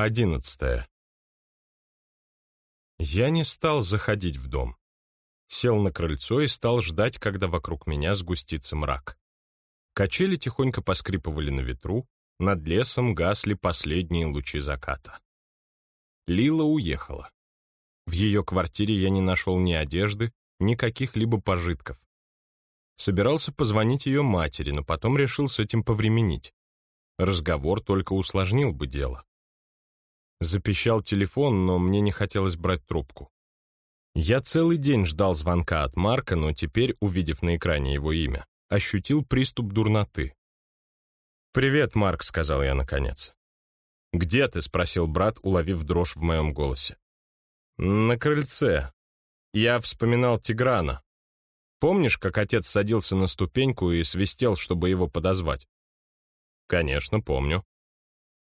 Одиннадцатое. Я не стал заходить в дом. Сел на крыльцо и стал ждать, когда вокруг меня сгустится мрак. Качели тихонько поскрипывали на ветру, над лесом гасли последние лучи заката. Лила уехала. В ее квартире я не нашел ни одежды, ни каких-либо пожитков. Собирался позвонить ее матери, но потом решил с этим повременить. Разговор только усложнил бы дело. Запищал телефон, но мне не хотелось брать трубку. Я целый день ждал звонка от Марка, но теперь, увидев на экране его имя, ощутил приступ дурноты. «Привет, Марк», — сказал я наконец. «Где ты?» — спросил брат, уловив дрожь в моем голосе. «На крыльце. Я вспоминал Тиграна. Помнишь, как отец садился на ступеньку и свистел, чтобы его подозвать?» «Конечно, помню.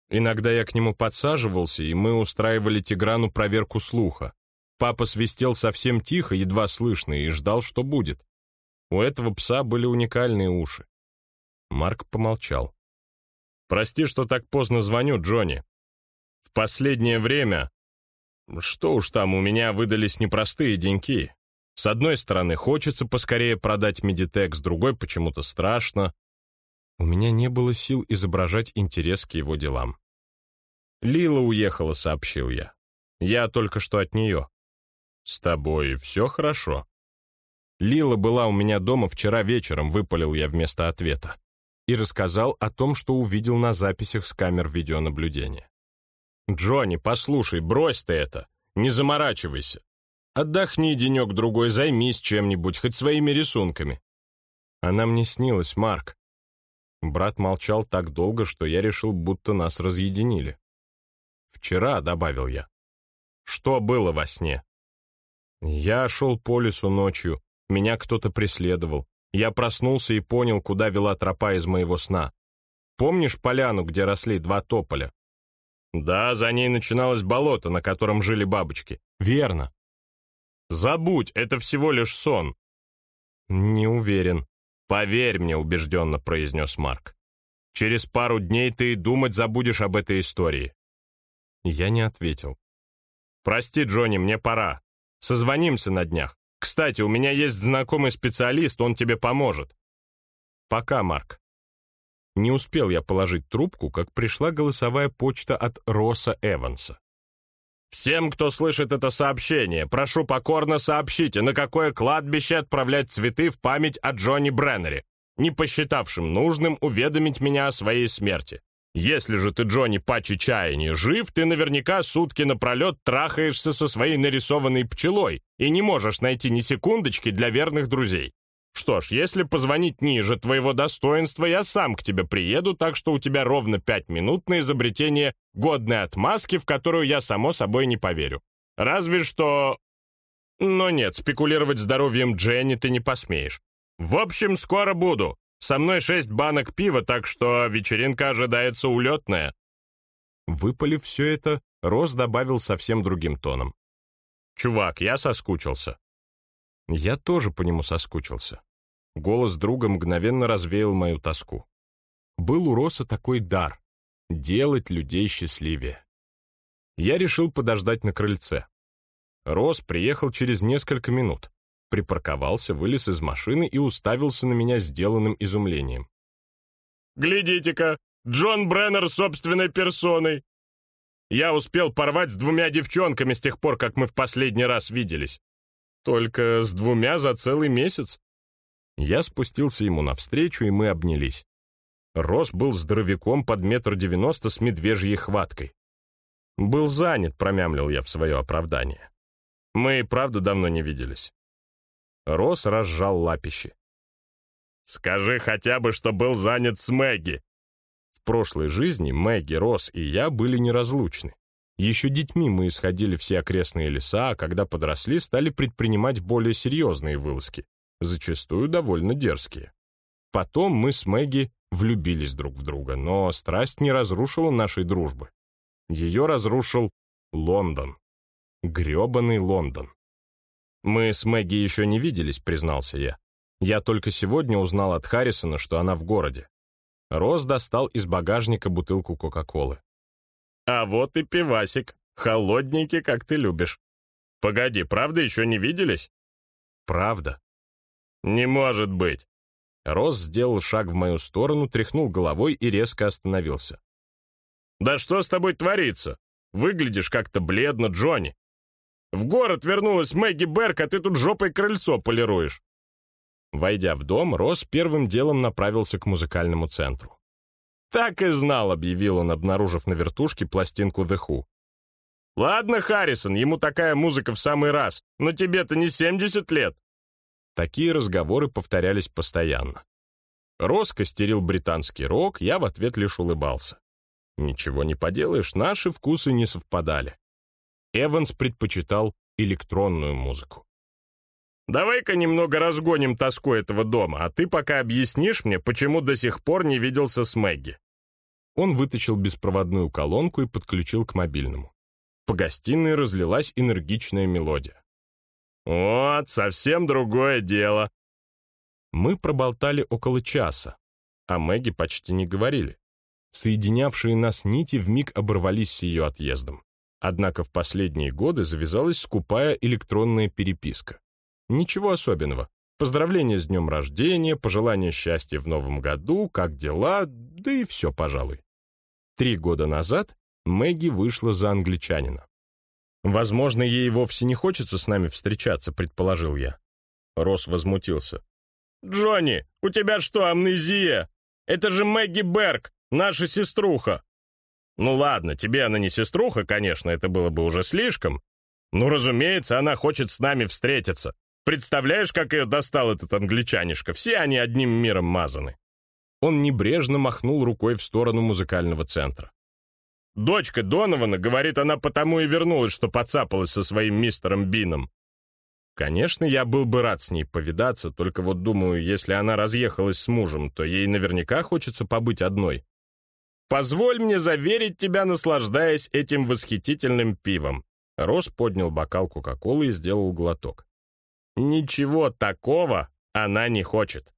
Иногда я к нему подсаживался, и мы устраивали Тиграну проверку слуха. Папа свистел совсем тихо, едва слышно, и ждал, что будет. У этого пса были уникальные уши. Марк помолчал. «Прости, что так поздно звоню, Джонни. В последнее время... Что уж там, у меня выдались непростые деньки. С одной стороны, хочется поскорее продать Медитек, с другой почему-то страшно. У меня не было сил изображать интерес к его делам. «Лила уехала», — сообщил я. «Я только что от нее». «С тобой все хорошо?» «Лила была у меня дома вчера вечером», — выпалил я вместо ответа. И рассказал о том, что увидел на записях с камер видеонаблюдения. «Джонни, послушай, брось ты это. Не заморачивайся. Отдохни денек-другой, займись чем-нибудь, хоть своими рисунками». Она мне снилась, Марк. Брат молчал так долго, что я решил, будто нас разъединили. «Вчера», — добавил я. «Что было во сне?» Я шел по лесу ночью, меня кто-то преследовал. Я проснулся и понял, куда вела тропа из моего сна. Помнишь поляну, где росли два тополя? Да, за ней начиналось болото, на котором жили бабочки. Верно. Забудь, это всего лишь сон. Не уверен. «Поверь мне», — убежденно произнес Марк. «Через пару дней ты и думать забудешь об этой истории». Я не ответил. «Прости, Джонни, мне пора. Созвонимся на днях. Кстати, у меня есть знакомый специалист, он тебе поможет». «Пока, Марк». Не успел я положить трубку, как пришла голосовая почта от Росса Эванса. Всем, кто слышит это сообщение, прошу покорно сообщите, на какое кладбище отправлять цветы в память о Джонни Бреннере, не посчитавшим нужным уведомить меня о своей смерти. Если же ты, Джонни, по чаяния жив, ты наверняка сутки напролет трахаешься со своей нарисованной пчелой и не можешь найти ни секундочки для верных друзей. Что ж, если позвонить ниже твоего достоинства, я сам к тебе приеду, так что у тебя ровно пять минут на изобретение годной отмазки, в которую я, само собой, не поверю. Разве что... Но нет, спекулировать здоровьем Дженни ты не посмеешь. В общем, скоро буду. Со мной шесть банок пива, так что вечеринка ожидается улетная. Выпалив все это, Рос добавил совсем другим тоном. «Чувак, я соскучился». Я тоже по нему соскучился. Голос друга мгновенно развеял мою тоску. Был у Роса такой дар — делать людей счастливее. Я решил подождать на крыльце. Рос приехал через несколько минут, припарковался, вылез из машины и уставился на меня сделанным изумлением. «Глядите-ка, Джон Бреннер собственной персоной! Я успел порвать с двумя девчонками с тех пор, как мы в последний раз виделись. Только с двумя за целый месяц. Я спустился ему навстречу, и мы обнялись. Рос был здоровяком под метр девяносто с медвежьей хваткой. «Был занят», — промямлил я в свое оправдание. «Мы и правда давно не виделись». Рос разжал лапищи. «Скажи хотя бы, что был занят с Мэгги». Прошлой жизни Мэгги, Рос и я были неразлучны. Еще детьми мы исходили все окрестные леса, а когда подросли, стали предпринимать более серьезные вылазки зачастую довольно дерзкие. Потом мы с Мэгги влюбились друг в друга, но страсть не разрушила нашей дружбы. Ее разрушил Лондон. грёбаный Лондон. Мы с Мэгги еще не виделись, признался я. Я только сегодня узнал от Харрисона, что она в городе. Рос достал из багажника бутылку Кока-Колы. А вот и пивасик, холодненький, как ты любишь. Погоди, правда еще не виделись? Правда. Не может быть. Рос сделал шаг в мою сторону, тряхнул головой и резко остановился. «Да что с тобой творится? Выглядишь как-то бледно, Джонни. В город вернулась Мэгги Берк, а ты тут жопой крыльцо полируешь». Войдя в дом, Рос первым делом направился к музыкальному центру. «Так и знал», — объявил он, обнаружив на вертушке пластинку The Who. «Ладно, Харрисон, ему такая музыка в самый раз, но тебе-то не 70 лет». Такие разговоры повторялись постоянно. Рос костерил британский рок, я в ответ лишь улыбался. Ничего не поделаешь, наши вкусы не совпадали. Эванс предпочитал электронную музыку. «Давай-ка немного разгоним тоску этого дома, а ты пока объяснишь мне, почему до сих пор не виделся с Мэгги». Он вытащил беспроводную колонку и подключил к мобильному. По гостиной разлилась энергичная мелодия. «Вот, совсем другое дело». Мы проболтали около часа, а Мэгги почти не говорили. Соединявшие нас нити вмиг оборвались с ее отъездом. Однако в последние годы завязалась скупая электронная переписка. Ничего особенного. Поздравления с днем рождения, пожелания счастья в новом году, как дела, да и все, пожалуй. Три года назад Мэгги вышла за англичанина. «Возможно, ей вовсе не хочется с нами встречаться», — предположил я. Росс возмутился. «Джонни, у тебя что, амнезия? Это же Мэгги Берг! Наша сеструха!» «Ну ладно, тебе она не сеструха, конечно, это было бы уже слишком. Ну, разумеется, она хочет с нами встретиться. Представляешь, как ее достал этот англичанишка? Все они одним миром мазаны». Он небрежно махнул рукой в сторону музыкального центра. «Дочка Донована, говорит, она потому и вернулась, что поцапалась со своим мистером Бином. Конечно, я был бы рад с ней повидаться, только вот думаю, если она разъехалась с мужем, то ей наверняка хочется побыть одной. Позволь мне заверить тебя, наслаждаясь этим восхитительным пивом». Рос поднял бокал Кока-Колы и сделал глоток. «Ничего такого она не хочет.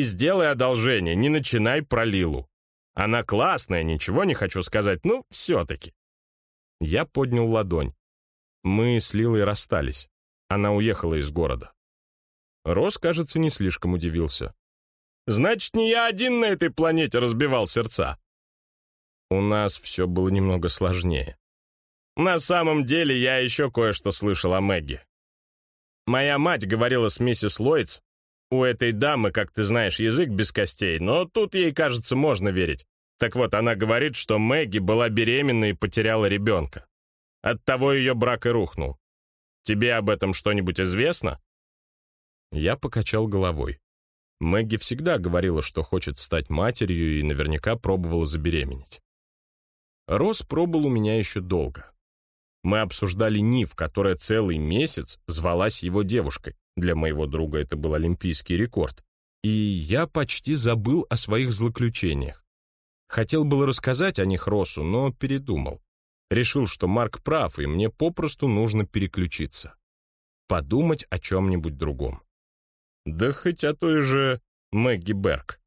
И сделай одолжение, не начинай про Лилу. Она классная, ничего не хочу сказать, ну, все-таки». Я поднял ладонь. Мы с Лилой расстались. Она уехала из города. Рос, кажется, не слишком удивился. «Значит, не я один на этой планете разбивал сердца. У нас все было немного сложнее. На самом деле я еще кое-что слышал о Мэгги. Моя мать говорила с миссис Ллойдс, у этой дамы, как ты знаешь, язык без костей, но тут ей, кажется, можно верить. Так вот, она говорит, что Мэгги была беременна и потеряла ребенка. Оттого ее брак и рухнул. Тебе об этом что-нибудь известно?» Я покачал головой. Мэгги всегда говорила, что хочет стать матерью и наверняка пробовала забеременеть. Рос пробыл у меня еще долго. Мы обсуждали Нив, которая целый месяц звалась его девушкой. Для моего друга это был олимпийский рекорд. И я почти забыл о своих злоключениях. Хотел было рассказать о них Росу, но передумал. Решил, что Марк прав, и мне попросту нужно переключиться. Подумать о чем-нибудь другом. Да хоть о той же Мэгги Берг.